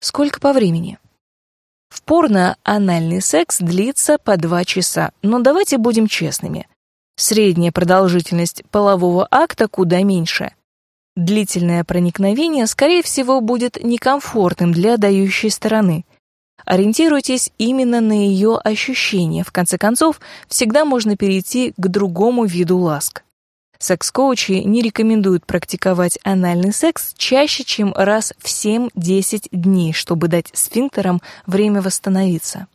Сколько по времени? В порно анальный секс длится по 2 часа, но давайте будем честными. Средняя продолжительность полового акта куда меньше. Длительное проникновение, скорее всего, будет некомфортным для дающей стороны. Ориентируйтесь именно на ее ощущения. В конце концов, всегда можно перейти к другому виду ласк. Секс-коучи не рекомендуют практиковать анальный секс чаще, чем раз в 7-10 дней, чтобы дать сфинктерам время восстановиться.